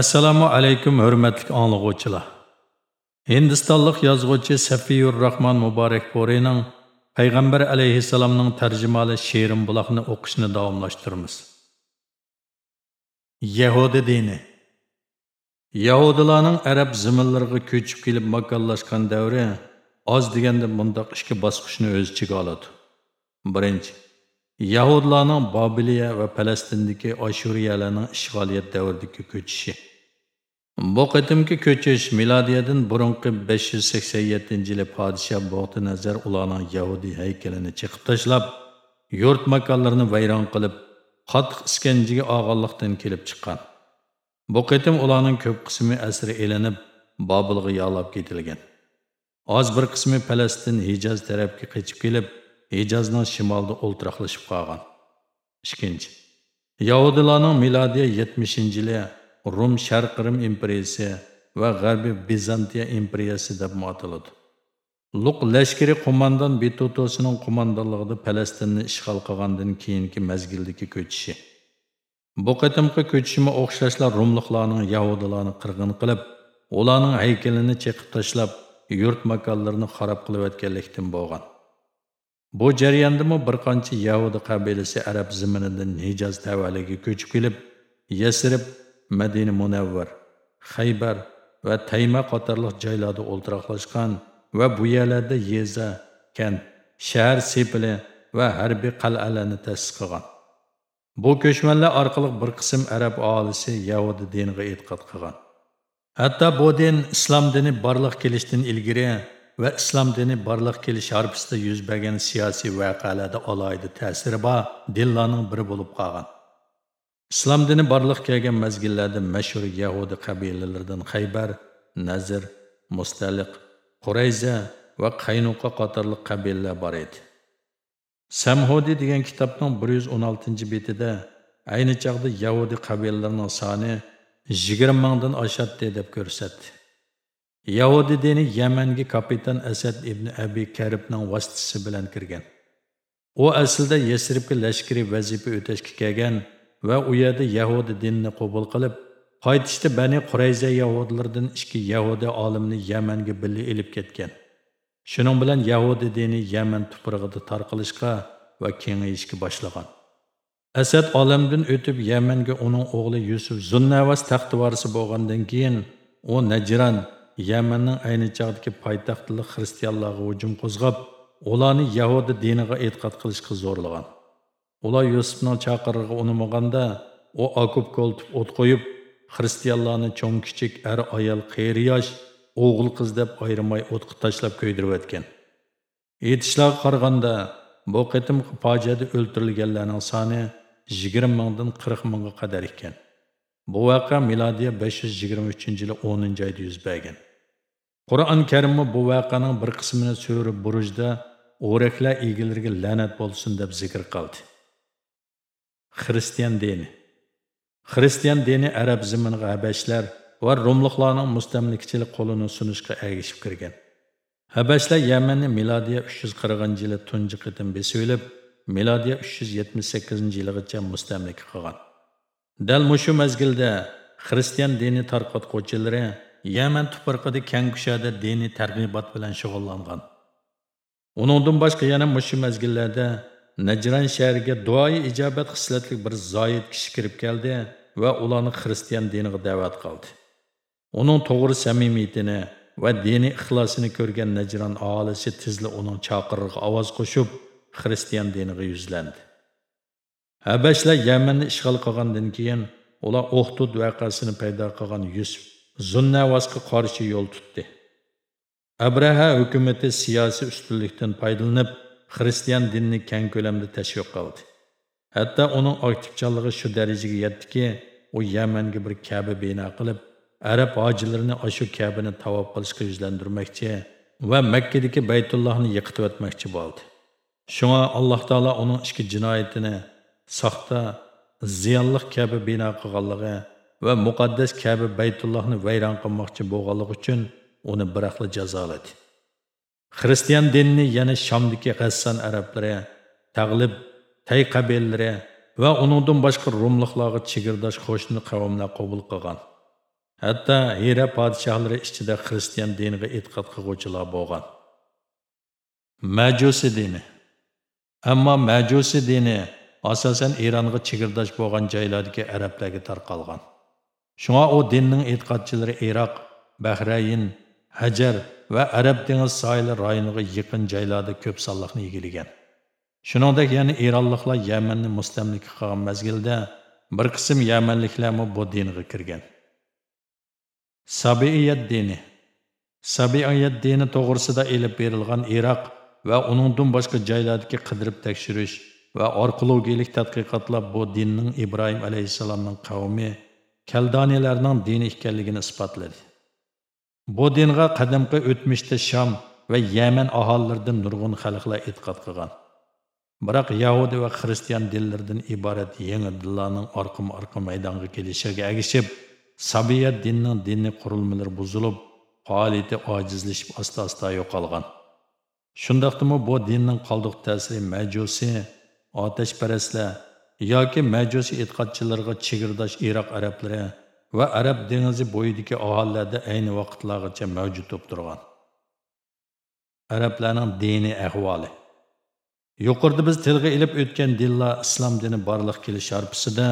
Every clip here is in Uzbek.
Assalomu alaykum hurmatli anglag'uvchilar. Hindistonlik yozuvchi Safiyur Rahman Muborak Porining Payg'ambar alayhissalomning tarjimali she'rim buloqni o'qishni davomlashtiramiz. Yahudi dini Yahudilarning arab zimillariga ko'chib kelib makonlashgan davri oz deganda bundoq ishki bosqichni o'z ichiga oladi. Birinchi Yahudlarning Babiliya va Falastindagi Ashuriyalarning ishg'oliyat davridagi ko'chishi. Bu qitimki ko'chish milodiyadan burunqi 587-yili podshoh Bog'ti nazar ularning Yahudi haykalini chiqib tashlab, yurt makonlarini vayron qilib, qattiq iskanjiga og'anliqdan kelib chiqqan. Bu qitim ularning ko'p qismi asir elinib, Bobilga yo'lab ketilgan. Oz bir qismi Falastin Hijaz tarafga qochib kelib, Hijazning shimolida o'ltiraqlashib qolgan. Ikkinchi. Yahudilarning milodiy 70-yili Rum Sharq Rim imperiyasi va G'arbiy Bizantiya imperiyasi deb ataladi. Luq lashkari qo'mondon Bitutosining qo'mondonligida Falastinni ishg'ol qilgandan keyingi mazgildagi ko'chishi. Bu qatimqi ko'chishima o'xshashlar Rumliqlarning Yahudilarni qirg'in qilib, ularning haykalini chekib tashlab, yurt makonlarini xarob qilib o'tganlikdan bo'lgan. Bu jarayondami bir qancha Yahudi qabilasi arab ziminidan Hijaz tavaliga ko'chib kelib, Yasrib, Madina Munavvar, Xaybar va Tayma qatorliq joylarda o'ltiroqlashgan va bu yerlarda yeza, kent, shahar sepili va harbiy qal'alarni ta'sis qilgan. Bu ko'chmanlar orqali bir qism arab aholisi Yahudi diniga e'tiqod qilgan. Hatto bu din islom dini barliq kelishdan ilgari va islom dini barliq kelish harpisida yuz bergan siyosiy voqealarda alohida ta'siri bor dinlarning biri bo'lib qolgan islom dini barliq kelgan mazgillarda mashhur yahudi qabilalaridan haybar nazir mustaliq qurayza va qaynuqa qatorli qabilalar bor edi samhudi degan kitobning 116 betida ayni chog'da yahudi qabilalarining soni 20 mingdan oshadi deb ko'rsatdi Yahudi dini Yamanga kapitan Asad ibn Abi Karibning vositasi bilan kirgan. U aslida Yasribga lashkari vazifa o'tashga kelgan va u yerda Yahudi dinini qabul qilib, qaytishda Bani Qurayza Yahudilaridan ikki Yahudi olimni Yamanga birga elib ketgan. Shuning bilan Yahudi dini Yaman tuprog'ida tarqalishga va kengayishga boshlagan. Asad olamdan o'tib Yamanga uning o'g'li Yusuf Zunnavas taxt varisi bo'lgandan keyin u Najran Yamanning ayni chog'dagi poytaxtli xristianlarga hujum qo'zg'ab, ularni Yahudi diniga e'tiqod qilishga zo'rlagan. Ular Yusufning chaqirig'iga unimaganda, u okub ko'ltib o't qo'yib, xristianlarni cho'ng kichik er ayol qeyri yosh, o'g'il qiz deb ayrimay o'tqa tashlab ko'ydirib o'tgan. Aytishlarga qaraganda, bu qitimqi fojiada o'ltirilganlarning soni 20 mingdan 40 mingga qadar ekan. Bu vaqa milodiya 523 yili 10 oyda yuz bergan. Qur'on Karimmi bu voqeaning bir qismini so'rib Burujda o'raklar egilariga la'nat bo'lsin deb zikr qildi. Xristian dini Xristian dini arab ziminiga habashlar va rumliqlarning mustamlikchilik qo'lini sunishga ergishib kirgan. Habashlar Yamanni milodiya 340 yili tunji qitim besilib, milodiya 378 yilgacha mustamlik qilgan. Dal mushu mazgilda xristian dini tarqatquvchilari Yaman tuproqida keng dini diniy targ'ibot bilan shug'ullangan. Uningdan boshqa yana muşu mezgillerde Najran şehirge duoyi ijobat xislatli bir zayid kishi kirib keldi va ularni xristian diniga da'vat qildi. Uning to'g'ri samimiyetini va dini ixlosini ko'rgan Najran aholisi tizli uning chaqirig'iga ovoz qo'shib, xristian diniga yuzlandi. Habashlar Yamanni ishg'ol qilgandan keyin ular Oxtud voqeasini paydo qilgan Yusuf Zunnavasga qarshi yo'l tutdi. Abraha hukumati siyosiy ustunlikdan foydalanib, xristian dinini keng ko'lamda tashviq qildi. Hatto uning aktivchanligi shu darajaga yetdiki, u Yamanga bir kabi bino qilib, arab hojilarini shu Ka'bani tavob qilishga yuzlantirmoqchi va Makkadagi Baytullohni yiqitib o'tmoqchi bo'ldi. Shunga Alloh taolo uning ichki jinoyatini soxta, ziyonli kabi bino qilganligi və müqəddəs Kəbə Beytullahını vəyran qılmaq üçün boğalıq üçün onu bıraqlı cəzaladı. Xristiyan dinini yəni Şamdakı Qəssan ərəblərə, Təqlib, Təy qəbillərə və onundan başqa Rumluqlara çigirdaş qoşunu qavmlar qəbul qılğan. Hətta Hira padşahları içində Xristiyan dininə etiqad qılğucular bolğan. Məcusi dini. Amma Məcusi dini asasən İranğa çigirdaş bolğan yerlərdəki ərəblərə tarqalğan. Shunga о dinning e'tiqodchilari iroq bahrayn hajar va arab dengiz sohili rayoniga yaqin joylarda ko'p sonliqni egallagan shuningdek yana eronliklar yamanni мустамлик qilgan mazgilda bir qism yamanliklarmi bu dinga kirgan sabiiyat dini sabiiyat dini to'g'risida ilib berilgan iroq va uningdan boshqa joylardagi qidirib tekshirish va arxeologiyalik tadqiqotlar bu dinning ibrohim alayhissalomning qavmi kaldoniyalarning dini ekanligini isbotladi. Bu dinga qadimgi o'tmishda sham va yaman aholilaridan nurg'un xalqlar e'tiqod qilgan. Biroq yahudi va xristian dinlaridan iborat yangi dinlarning orqama orqa maydonga kelishiga agishib sabiyat dinning dini qurilmalari buzilib faoliyati ojizlashib asta asta yo'qolgan. Shundaqdimi bu dinning qoldiq ta'siri majusi otashparastlar yoki majusi e'tiqodchilarga chegirdosh iroq arablari va arab dengizi bo'yidagi ohallarda ayni vaqtlargacha mavjud bo'lib turgan. Arablarning diniy ahvoli. Yuqorida biz tilga ilib o'tgan dinlar islom dini borliq kelish sharpisida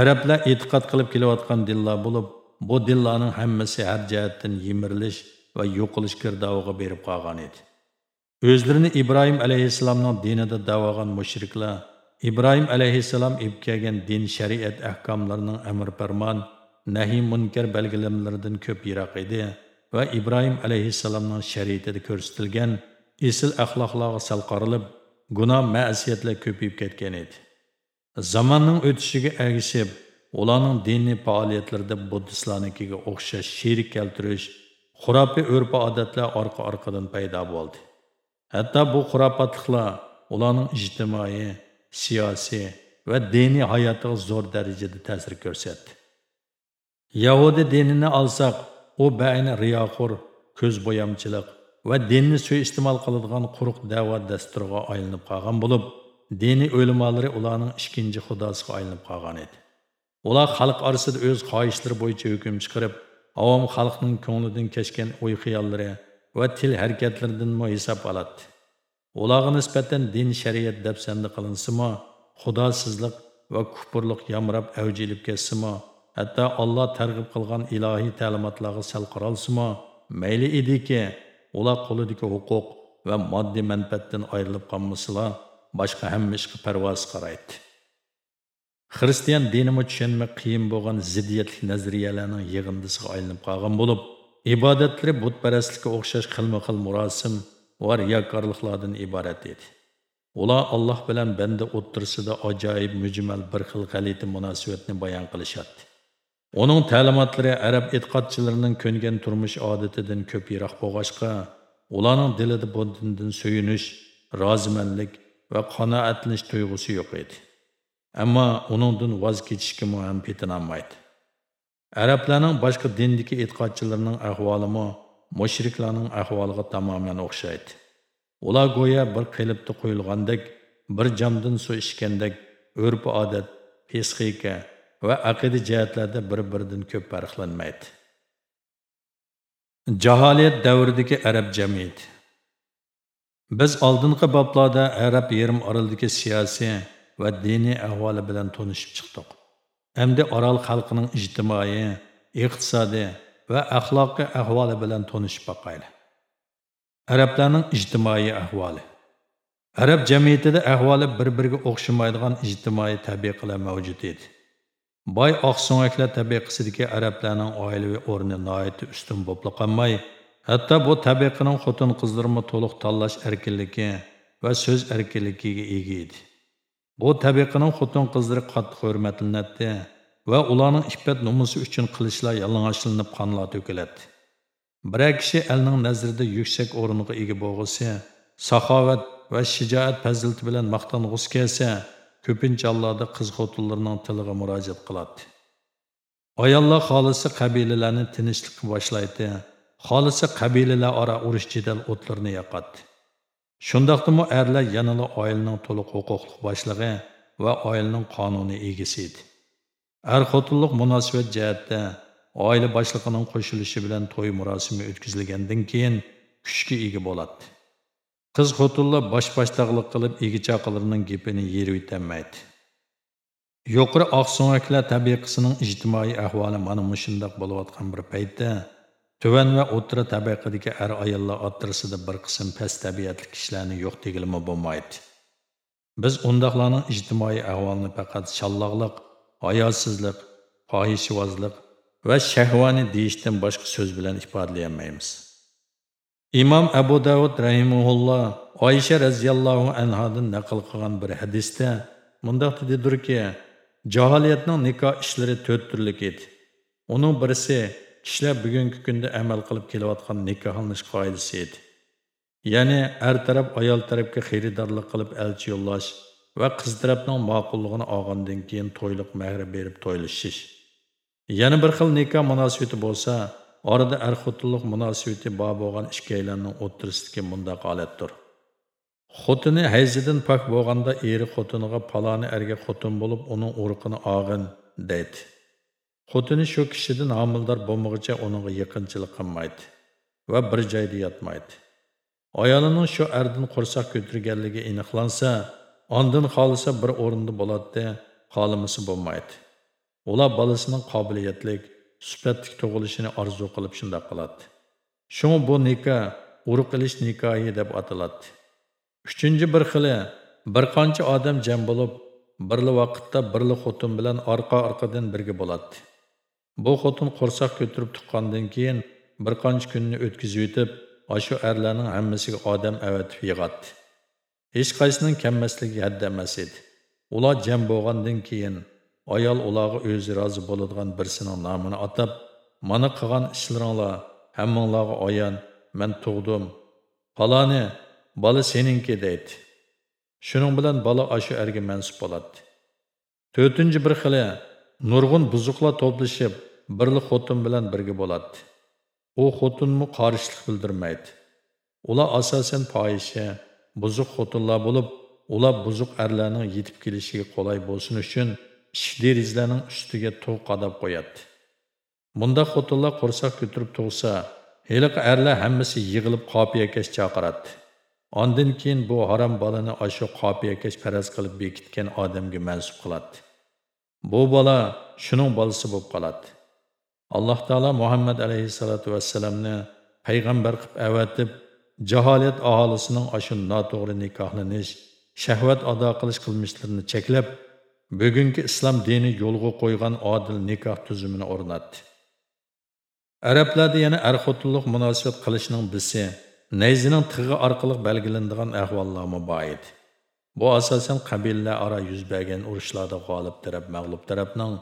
arablar e'tiqod qilib kelayotgan dinlar bo'lib bu dinlarning hammasi har jihatdan yemirilish va yo'qolish girdoviga berib qolgan edi. O'zlarini ibrohim alayhissalomning dinida davogan mushriklar ibrohim alayhissalom ib kelgan din shariat ahkomlarining amr farmon nahiy munkar belgilamalaridan ko'p yiroq edi va ibrohim alayhissalomning shariatida ko'rsatilgan esil axloqlarga sal qorilib gunoh ma'siyatlar ko'payib ketgan edi. Zamonning o'tishiga ergishib ularning diniy faoliyatlarida buddistlarnikiga o'xshash sherik keltirish xurofiy urf odatlar orqa orqadan paydo bo'ldi. Hatto bu xurofotliklar ularning ijtimoiy siyosiy va diniy hayotiga zo'r darajada ta'sir ko'rsatdi. Yahudi dinini olsak u bayni riyoqur ko'z bo'yamchilik va dinni suiiste'mol qiladigan quruq da'vat dasturiga aylanib qolgan bo'lib diniy o'limolari ularning ikkinchi xudosiga aylanib qolgan edi. Ular xalq orasida o'z xohishlari bo'yicha hukm chiqarib avom xalqning ko'nglidan kechgan o'y xiyollari va til harakatlaridan hisob oladi ularga nisbatan din shariat dafsanda qilinsimi xudosizlik va kufrlik yamrab avj ilib ketsimi hatto olloh targ'ib qilgan ilohiy ta'limotlarga sal qaralsimi mayli ediki ular qo'lidagi huquq va moddiy manfaatdan ayrilib qolmasilar boshqa hamma ishga parvoz qaraydi. Xristian dinimi tushunmak qiyin bo'lgan ziddiyatli nazariyalarning yig'indisiga aylanib qolgan bo'lib ibodatlari butparastlikka o'xshash xilma xil murosim va riyokorliklardan iborat edi. Ular alloh bilan banda o'ttirsida ajoyib mujmal bir xil g'alati munosabatni bayon qilishadi. Uning ta'limotlari arab e'tiqodchilarining ko'ngan turmush odatidan ko'p yiroq bo'lg'achqa ularning dilida bu dindan suyunish rozimanlik va qanoatlanish tuyg'usi yo'q edi. Ammo uningdan voz kechishga ham petinolmaydi arablarning boshqa dindagi e'tiqodchilarning ahvolimi mushriklarning ahvoliga tamoman o'xshaydi. Ular go'yo bir qilibda qo'yilgandek bir jamdan suv ichgandek urf odat pesxika va aqida jihatlarda bir biridan ko'p farqlanmaydi. Jaholiyat davridagi arab jamiyati. Biz oldingi boblarda arab yerim orolidagi siyosiy va diniy ahvoli bilan tanishib chiqdik. Hamda orol xalqining ijtimoiy iqtisodiy va axloqiy ahvoli bilan tanishib boqaylik. Arablarning ijtimoiy ahvoli. Arab jamiyatida ahvoli bir biriga o'xshamaydigan ijtimoiy tabiqalar mavjud edi. Boy oqso'ngaklar tabiqasidagi arablarning oilaviy o'rni noiti ustun bo'lib qolmay hatto bu tabiqaning xotin qizlarini to'liq tanlash erkinligi va so'z erkinligiga ega edi. Bu tabiqaning xotin qizlari qattiq hurmatlanadi va ularning iffat nomusi uchun qilishlar yalang'ochlanib qonlar to'kiladi. Bir kishi elning nazarida yuksak o'ringa ega bo'lg'isi saxovat va shijoat fazilati bilan maqtang'us kelsa ko'pincha hollarda qiz xotinlarning tiliga murojaat qiladi. Ayollar xolisi qabilalarni tinchlikqa boshlaydi. Xolisi qabilalar ora urush jidal o'tlarini yoqadi. Shundoqdimi erlar yanala oilaning to'liq huquqli boshlig'i va oilaning qonuniy egasi edi. Er xotinlik munosabat jihatda oila boshlig'ining qo'shilishi bilan to'y murosimi o'tkazilgandan keyin kuchga ega bo'ladi. Qiz xotinlar bosh boshdoqlik qilib egichaqilarining gapini yerib o'tolmaydi yuqori oqso'ngaklar tabiqasining ijtimoiy ahvoli mana mushundoq bo'layotgan bir paytda tuvan va o'tira tabaqadagi er ayollar o'rtasida bir qism past tabiatli kishilarni yo'q degilma bo'lmaydi. Biz undoqlarning ijtimoiy ahvolini faqat shalloqliq hayosizlik fohishvozlik va shahvoniy deyishdan boshqa so'z bilan ifodalayolmaymiz imom abu davud rahimulloh oysha roziyallohu anhodan naql qilgan bir hadisda mundoq dedidirki jaholiyatning nikoh ishlari to'rt turlik edi. Uning birisi kishilar bugungi kunda amal qilib kelayotgan nikohlanish qoidasi edi. Ya'ni er taraf ayol tarafga xaridorlik qilib elchi yo'llash va qiz tarafning ma'qulligini olgandan keyin to'yliq mahri berib to'ylashish. Yana bir xil nikoh munosabati bo'lsa orada er ar-xotinlik munosabati bor bo'lgan ikkalanning o'ttirisidagi bunday holatdir. Xotini hayzidan pok bo'lganda eri xotiniga paloni erga xotin bo'lib uning urqini og'in deydi. Xotini shu kishidan homildor bo'lmag'icha uningga yaqinchilik qilmaydi va bir joyda yotmaydi. Ayolining shu erdan qo'rsoq ko'tirganligi aniqlansa ondin xolisa bir o'rinda bo'ladi xohlamasa bo'lmaydi. Ular bolasining qobiliyatlik sifatlik tug'ilishini orzu qilib shundoq qiladi. Shu bu nikoh urug' qilish nikohi deb ataladi. Uchinchi bir xili bir qancha odam jam bo'lib birli vaqtda birli xotin bilan orqa orqadan birga bo'ladi. Bu xotin qo'rsoq ko'tarib tuqqandan keyin bir qancha kunni o'tkazib o'tib ashu erlarning hammasiga odam avatib yig'adi. Hech qaysining kammasligi hadda emas edi. Ular jam bo'lgandan keyin ayol ularga o'zi rozi bo'ladigan birsining nomini atab mana qilgan ishlaringlar hammanglarga oyan man tug'dim. Faloni bola seninki deydi. Shuning bilan bola ashu erga mansub bo'ladi. To'rtinchi bir xili nurg'un buzuqlar to'plashib birli xotin bilan birga bo'ladi. U xotinmi qarishilik bildirmaydi. Ular asosan poyisha buzuq xotinlar bo'lib ular buzuq erlarning yetib kelishiga qulay bo'lsin uchun ishik derizlarning ustiga tug' qadab qo'yadi. Bunda xotinlar qo'rsoq ko'tarib tug'sa heliqi erlar hammasi yig'ilib qopiyakash chaqiradi. Ondan keyin bu harom bolani ashu qopiyakash faraz qilib bekitgan odamga mansub qiladi. Bu bola shuning bolasi bo'lib qoladi. Alloh taolo muhammad alayhissalotu vassalamni payg'ambar qilib avatib jaholat aholisining ashu noto'g'ri nikohlanish shahvat ado qilish qilmishlarini cheklab bugungi islom dini yo'lga qo'ygan odil nikoh tuzumini o'rnatdi. Arablarda yana er munosabat qilishning bisi nayzining tig'i orqali belgilanadigan ahvollarmi bor edi bu asosan qabilalar aro yuz bergan urushlarda g'olib taraf mag'lub tarafning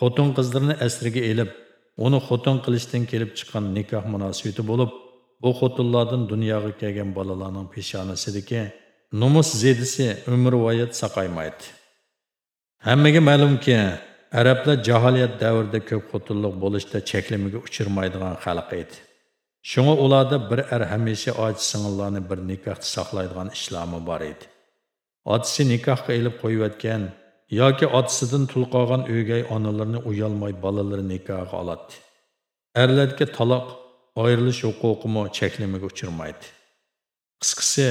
xotin qizlarni asriga elib uni xotin qilishdan kelib chiqqan nikoh munosabati bo'lib bu xotinlardan dunyoga kelgan bolalarning peshonasidagi nomus zedisi umrvoyat saqaymaydi. Hammaga ma'lumki arablar jaholiyat davrida ko'p xotinlik bo'lishda cheklamaga uchirmaydigan xalq edi. Shunga ularda bir er hamisha oji singillarni bir nikohda saqlaydigan islomi bor edi. Otasi nikohga ilib qo'yayotgan yoki otasidan tul qolgan o'gay onalarni uyalmay balalarni nikohga oladi erlarga taloq ayrilish huquqimi cheklamaga uchirmaydi. Qisqasi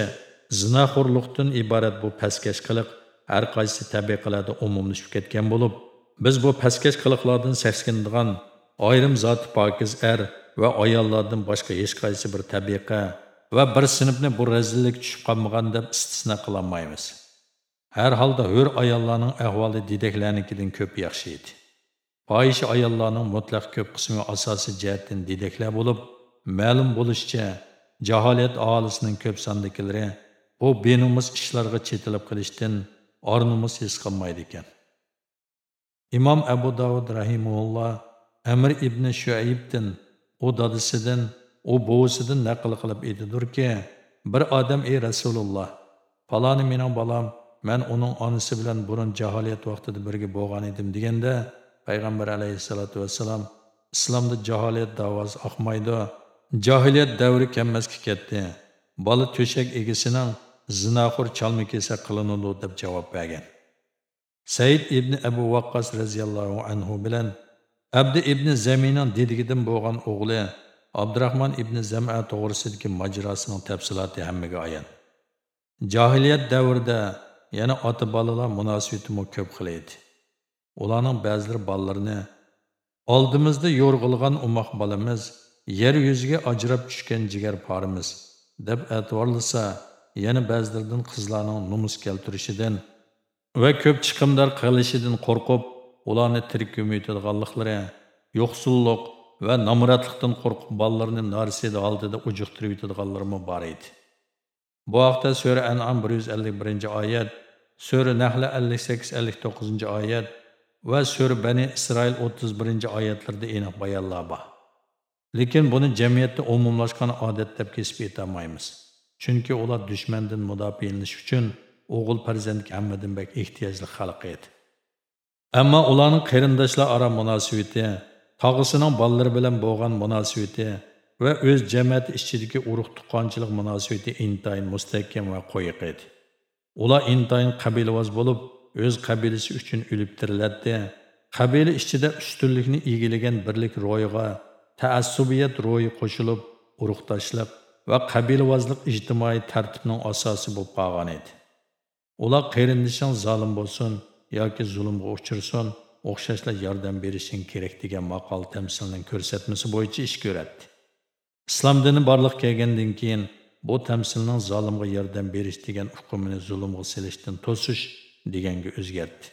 zinaxo'rlikdan iborat bu pastkash qiliq har qaysi tabiqalarda umumlashib ketgan bo'lib biz bu pastkash qiliqlardan saskindigan ayrim zoti pokiz er va ayollardan boshqa hech qaysi bir tabiqa va bir sinfni bu razillik tushib qolmagan deb istisno qilolmaymiz. Har holda hur ayollarning ahvoli didaklarnikidan ko'p yaxshi edi. Fohisha ayollarning mutlaq ko'p qismi asosiy jihatdan didaklar bo'lib ma'lum bo'lishicha jaholat aholisining ko'p sondakilari bu benumus ishlarga chetilib qilishdan ornumus his qilmaydi ekan. Imom abu davud rahimulloh amir ibn shuaybdin u dadisidan u buvisidan naql qilib aytidurki bir odam ey rasululloh faloni mening bolam man uning onasi bilan burun jaholiyat vaqtida birga bo'lgan edim deganda payg'ambar alayhissalotu vassalom islomda jaholiyat davosi oqmaydi jahiliyat davri kammasga ketdi. Bola to'shak egasining zinaxur chalma kelsa qilinadi deb javob bergan said ibn abu vaqqos roziyallohu anhu bilan Abdi ibn Zaminning dedigidan bo'lgan o'g'li Abdurahmon ibn Zam'a to'g'risidagi majrosining tafsiloti hammaga ayon. Jahiliyat davrida yana ota bolalar munosabati ko'p xil edi. Ularning ba'zilari bolalarini oldimizda yo'rg'ilgan umoq bolamiz, yer yuziga ajrab tushgan jigar porimiz deb e'tiborlasa, yana ba'zilardan qizlarning numus keltirishidan va ko'p chiqimdor qilishidan qo'rqib, ularni tirik ko'maytirganliklari, yo'qsullik va nomratlikdan qo'rqib bolalarini narsida oldida ujuqtirib yetadiganlarmi bor edi. Bu haqda Sura An'am 151 oyat, Sura Nahl 58-59 oyat va Sura Bani Isroil 31 oyatlarda aniq bayonlar bor. Lekin buni jamiyatda umumlashgan odat deb kesib aytolmaymiz. Chunki ular dushmandan mudofialanish uchun o'g'il farzandga hammadan bak ehtiyojli xalq edi. Ammo ularning qarindoshlar aro munosabati, tog'isining bolalari bilan bo'lgan munosabati va o'z jamiyati ichidagi urug' tuqqonchilik munosabati intayin mustahkam va qo'yiq edi. Ular intayin qabilavoz bo'lib, o'z qabilasi uchun o'lib tiriladi. Qabila ichida ustunlikni egilagan birlik ro'yiga taassubiyat ro'yi qo'shilib, urug'doshlik va qabilvozlik ijtimoiy tartibning asosi bo'lib qolgan edi. Ular qarindishing zolim bo'lsin yoki zulmga uchirsin, o'xshashla yordam berishing kerak degan maqol tamsilning ko'rsatmasi bo'yicha ish ko'radi. Islom dini borliq kelgandan keyin bu tamsilning zolimga yordam berish degan hukmini zulmga silishdan to'sish deganga o'zgardi.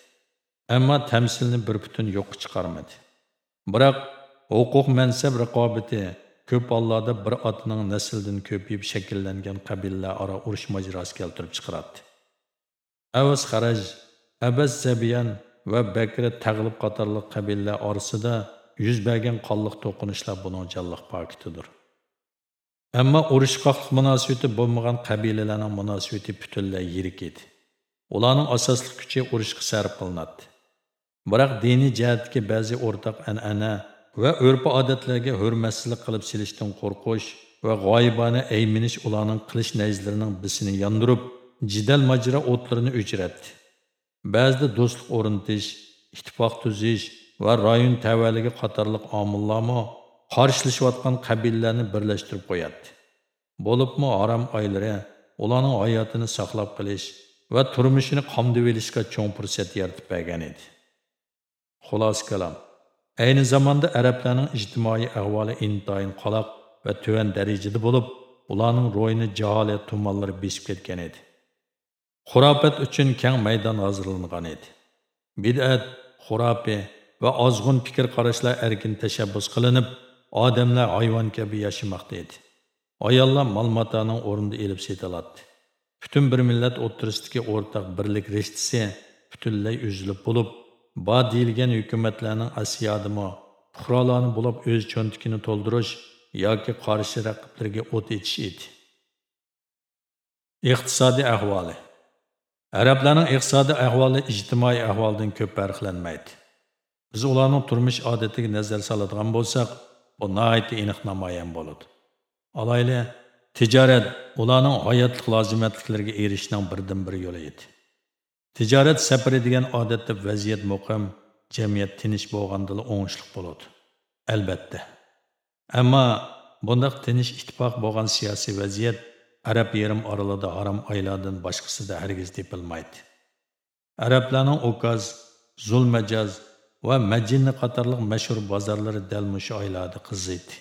Ammo tamsilni bir butun yo'q chiqarmadi. Biroq huquq mansab raqobati ko'p hollarda bir otning nasldan ko'payib shakllangan qabilalar aro urush majrosi keltirib chiqaradi. avaz Xaraj, Abas Zabiyan va Bakra tag'lib qatorliq qabilalar orasida yuz bergan qonliq to'qinishlar buning jalliq pakitidir. Ammo urushqoqlik munosabati bo'lmagan qabilalarning munosabati butunlay yirik edi. Ularning asosli kuchi urushga sarf qilinadi. Biroq diniy jihatga ba'zi o'rtaq an'ana va urf odatlarga hurmatsizlik qilib silishdan qo'rqish va g'oyibona ayminish ularning qilish najlarining bisini yondirib, jidal majra o'tlarini o'chiratdi. Ba'zida do'stlik o'rnatish, ittifoq tuzish va rayon tavalligi qatorliq omillarmi qarshilashayotgan qabilalarni birlashtirib qo'yadi. Bo'libmi harom oylari ularning hayotini saqlab qilish va turmushini qamdib olishga cho'ng fursat yaratib bergan edi. Xulos kalam Ayni zamanda arablarning ijtimoiy ahvoli intayin qaloq va tuvan darajada bo'lib, ularning ro'yini jaholat tumanlari besib ketgan edi. Xurofat uchun keng maydon hozirlangan edi. Bid'at, xurofi va ozg'un fikr qarashlar erkin tashabbus qilinib, odamlar hayvon kabi yashamoqda edi. Ayollar mol-matoning o'rnida elib setiladi. Butun bir millat o'rtasidagi o'rtaq birlik rishtisi butunlay uzilib bo'lib, ba deyilgan hukumatlarning asiyodimi fuqarolarni bo'lib o'z cho'ntikini to'ldirish yoki qarshi raqiblarga o't etish edi iqtisodiy ahvoli arablarning iqtisodiy ahvoli ijtimoiy ahvoldan ko'p farqlanmaydi biz ularning turmush odatiga nazar soladigan bo'lsak bu nihoyatda aniq namoyon bo'ladi alayli tijorat ularning hayotlik lozimatliklariga erishishning birdan bir yo'li edi. Tijorat safari degan odatda vaziyat muqim, jamiyat tinch bo'lganda o'ngishli bo'ladi. Albatta. Ammo bundaq tinch ittifoq bo'lgan siyosiy vaziyat Arab yarim oralida harom oylardan boshqasida hargiz tepilmaydi. Arablarning ukaz Zulmajaz va Majinni qatorliq mashhur bozorlari dal mushu oylarda qiziydi.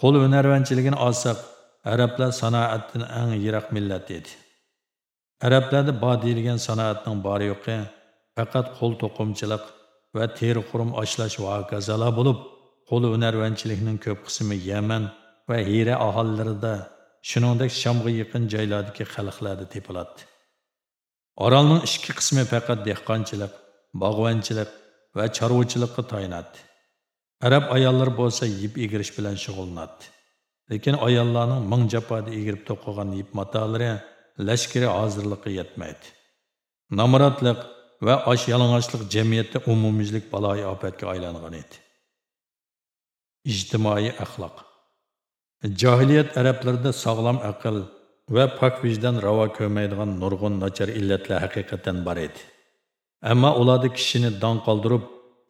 Qo'l hunarvanchiligini olsak, arablar sanoatdan eng yiroq millat edi. Arablarda bo deyilgan sanoatning bori yo'qi faqat qo'l to'qimchilik va teri qurum ochlash va hokazolar bo'lib, qo'l hunarvanchilikning ko'p qismi Yaman va Hira ahollarida, shuningdek Shamga yaqin joylardagi xalqlarda tepiladi. Orolning ichki qismi faqat dehqonchilik, bog'vanchilik va chorvachilikqa tayanadi. Arab ayollari bo'lsa yib egirish bilan shug'ullanadi. Lekin ayollarning ming jafoda egirib to'qigan yib matolari lashkari hozirliqi yetmaydi. Namoratlik va osh yalang'ochlik jamiyatda umumiylik baloyi ofatga aylangan edi. Ijtimoiy axloq Jahiliyat arablarida sog'lom aql va pok vijdon ravo ko'rmaydigan nurg'un nachar illatlar haqiqatan bor edi. Ammo ularda kishini don qoldirib,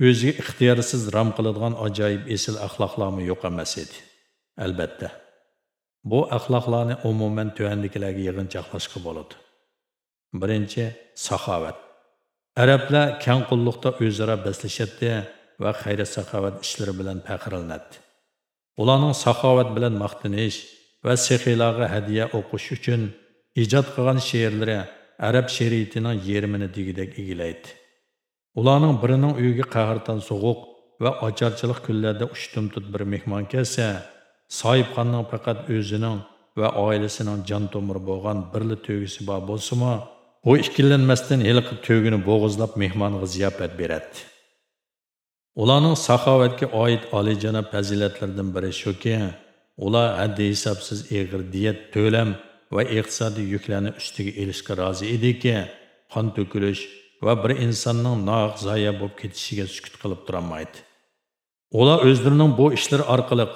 o'ziga ixtiyorsiz ram qiladigan ajoyib esil axloqlarmi yo'q emas edi albatta bu axloqlarni umuman tuvandikilarga yig'inchoqlashga bo'ladi. Birinchi saxovat. Arablar kang qulluqda o'zaro baslashadi va xayrat saxovat ishlari bilan faxrlanadi. Ularning saxovat bilan maqtanish va sexiylarga hadiya o'qish uchun ijod qilgan she'rlari arab she'riyatining yerimini degidek egilaydi. Ularning birining uyiga qahrdan sovuq va ocharchilik kunlarda ushtumtut bir mehmon kelsa sohibxonning faqat o'zining va oilasining jon tomiri bo'lgan birli to'gisi bor bo'lsimi u ikkilanmasdan heliqi to'gini bo'g'izlab mehmonga ziyofat beradi. Ularning saxovatga oid oliyjanob fazilatlaridan biri shuki ular haddi hisobsiz eg'ir diyet to'lam va iqtisodiy yuklarni ustiga ilishga rozi ediki qon to'kilish va bir insonning noq zoya bo'lib ketishiga sukut qilib turolmaydi. Ular o'zlarining bu ishlar orqali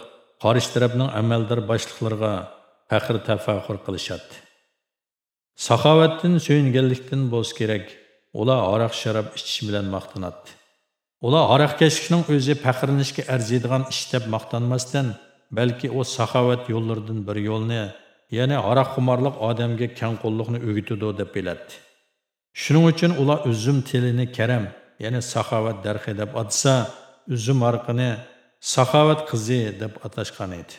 qarish tarafning amaldor boshliqlariga faxr tafaxur qilishadi. Saxovatdan so'yinganlikdan bo'lsa kerak. Ular aroq sharob ichish bilan maqtanadi. Ular aroq kashishning o'zi faxrlanishga arziydigan ish deb maqtanmasdan balki u saxovat yo'llaridan bir yo'lni ya'ni aroq xumorliq odamga kangqulliqni o'gitadi deb biladi. Shuning uchun ular uzum tilini karam ya'ni saxovat darxi deb atsa uzum arqini saxovat qizi deb atashgan edi.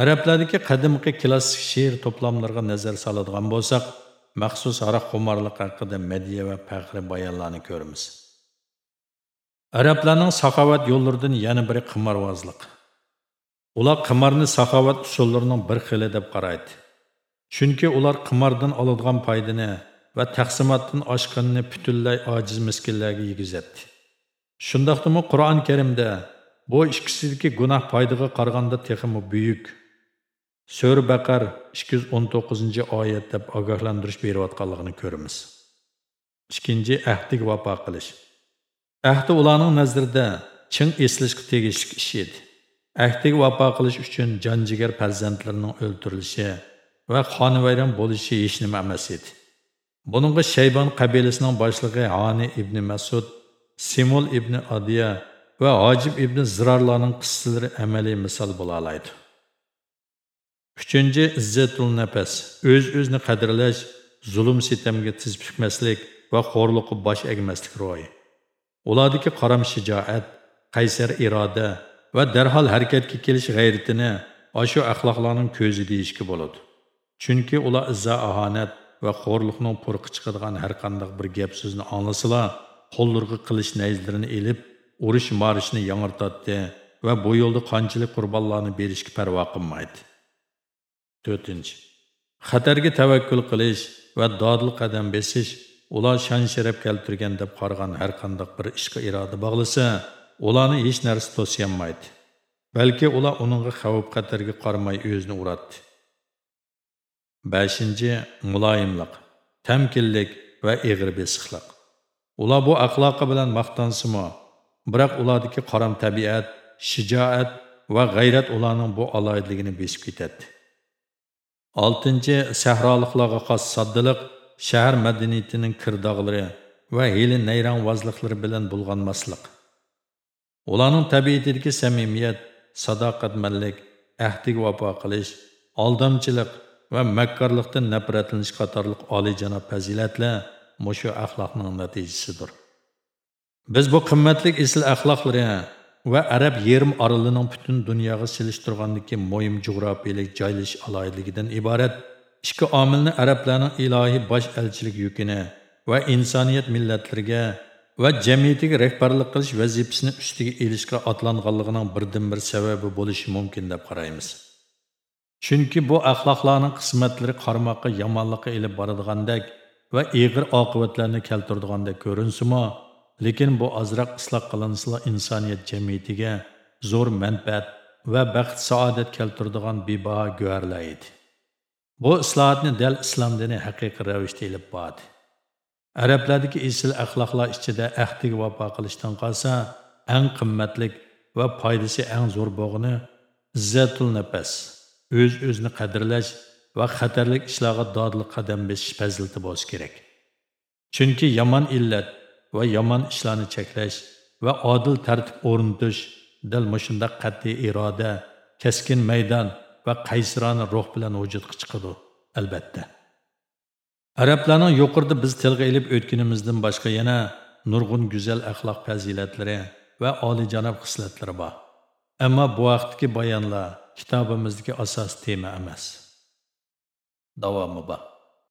Arablardagi qadimgi klassik she'r to'plamlariga nazar soladigan bo'lsak maxsus aroq haqida madya va faxri bayonlarni ko'ramiz. Arablarning saxovat yo'llaridan yana biri qimorvozlik ular qimorni saxovat usullarining bir xili deb qaraydi. Chunki ular qimordan oladigan foydani va taqsimotdan oshqinni butunlay ojiz miskinlarga yegizadi. Shundoqdimi qur'oni karimda bu ikkisidagi gunoh foydaga qaraganda texmi buyuk so'r baqar 219 oyat deb ogohlantirish berayotganligini ko'ramiz. Ikkinchi ahdiga vafo qilish. Ahdi ularning nazarida chin eslashga tegishli ish edi. Ahdiga vafo qilish uchun jon jigar farzandlarining o'ldirilishi va xonavayron bo'lishi hech nima emas edi. Buningga shaybon qabilasining boshlig'i hani ibn masud simul ibn adiya va hojib ibn zirorlarning qissalari amaliy misol bo'la oladi. Uchinchi izzatul nafas. O'z o'zini qadrlash zulm sitamga tiz chiqmaslik va xo'rliqqa bosh egmaslik ro'yi. Ulardagi qaram shijoat qaysar iroda va darhol harakatga kelish g'ayratini ashu axloqlarning ko'zi deyishga bo'ladi. Chunki ular izza ahonat va xo'rliqning purqi chiqadigan har qanday bir gap so'zni anglasalar qo'llariga qilish nayzlarini ilib urush marishini yangirtatdi va bu yo'lda qanchalik qurbonlarni berishga parvo qilmaydi. To'rtinchi. Xatarga tavakkul qilish va dodil qadam besish ular shon sharaf keltirgan deb qaragan har qanday bir ishga iroda bog'lasa ularni hech narsa to'siyolmaydi balki ular uningga xavf xatarga qaramay o'zini uradi beshinchi. Muloyimliq tamkinlik va eg'ir besiqliq. Ular bu axloqi bilan maqtansimi biroq ulardagi qaram tabiat shijoat va g'ayrat ularning bu aloyidligini besib ketadi oltinchi sahroliklarga xos ва shahar madaniyatining kirdog'lari va hili nayrangvozliklari bilan bulg'anmaslik ularning tabiatidagi samimiyat sadoqatmanlik ahdiga vafo qilish aldamchilik va makkorlikdan nafratlanish qatorliq oliyjanob fazilatlar mushu axloqning natijasidir. Biz bu qimmatli isl axloqlari va arab yerim orolining butun dunyoga silishtirgandagi mo'yim jug'rofiyalik joylash aloyidligidan iborat. Ikki omilni arablarning ilohiy bosh elchilik yukini va insoniyat millatlariga va jamiyatiga rahbarlik qilish vazifasini ustiga ilishga otlanganligining birdan bir sababi bo'lishi mumkin deb qaraymiz. Chunki bu axloqlarning qismatlari qarmoqqa yomonlikqa ilib boradigandek va ig'ir oqibatlarni keltirdigandek ko'rinsimi lekin bu ozroq isloh qilinsila insoniyat jamiyatiga zo'r manfaat va baxt saodat keltiradigan bebaho guarlar edi. Bu islohotni dal islom dini haqiqiy ravishda ilib bordi. Arablardagi esil axloqlar ichida ahdiga vafo qilishdan qolsa eng qimmatlik va foydasi eng zo'r bo'g'ini izzatul nafas o'z o'zini qadrlash va xatarlik ishlarga dodli qadam bosish fazilati bo'lishi kerak. Chunki yomon illat va yomon ishlarni cheklash va odil tartib o'rnatish dil mushunda qat'iy iroda keskin maydon va qaysirona ruh bilan vujudga chiqadi albatta. Arablarning yuqorida biz tilga ilib o'tganimizdan boshqa yana nurg'un go'zal axloq fazilatlari va olijanob xislatlari bor. Ammo bu vaqtdagi bayonlar kitobimizdagi asos tema emas. Davomi bor.